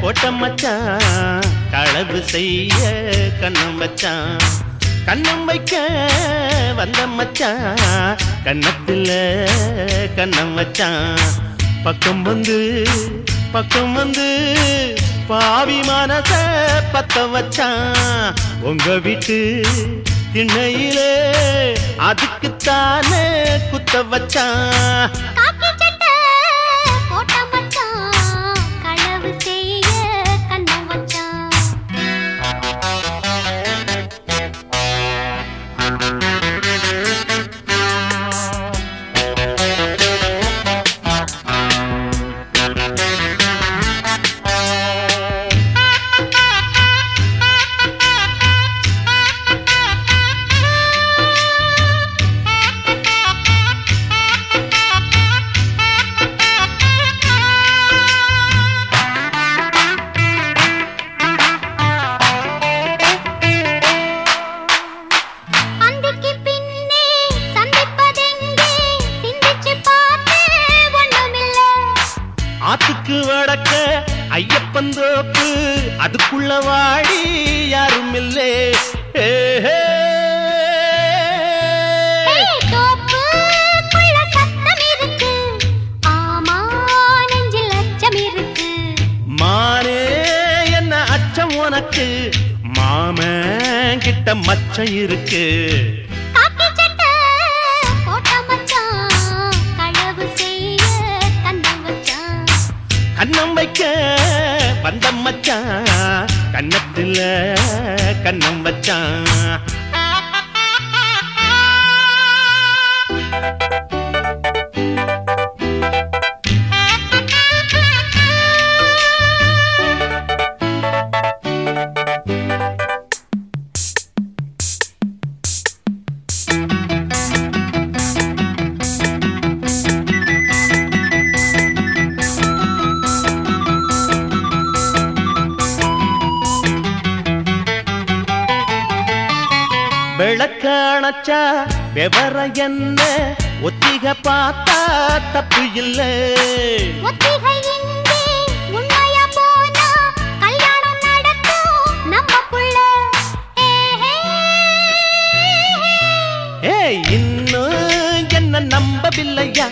போட்ட மச்சான் களவு செய்ய கண்ணம் வச்சான். கண்ணம் வைக்க வந்த மச்சான் கண்ணத்தில் கண்ணம் வச்சான். பக்கம் வந்து பக்கம் வந்து பாவி மனச பத்த வச்சான். உங்க வீட்டு திண்ணையிலே அதுக்குத்தானே குத்த வச்சான். வடக்க ஐயப்பன் தோப்பு. அதுக்குள்ள வாடி யாரும் இல்லே. ஏ, உனக்கு? மாமன் கிட்ட மச்சம் இருக்கு. கண்ணம் வைக்க வந்த மச்சான். கண்ணத்துல கண்ணம் வச்சான். விளக்க அணைச்சா விவர என்ன? ஒத்திக பார்த்தா தப்பு இல்லை. இன்னும் என்ன நம்பவில்லையா?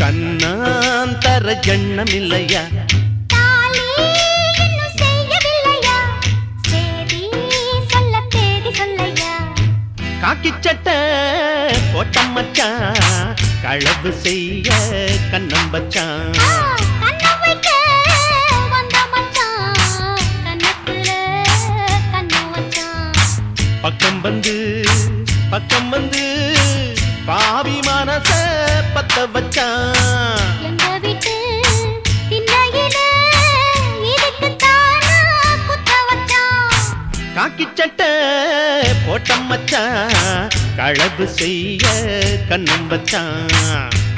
கண்ணாந்தர எண்ணம் இல்லையா மச்சான் களவு செய்ய கண்ணம் வச்சான் வச்சான் பக்கம் வந்து பக்கம் வந்து பாவி மனச பத்த வச்சான் வச்சான் காக்கி சட்டை போட்ட மச்சான் களவு செய்ய கண்ணம் வச்சான்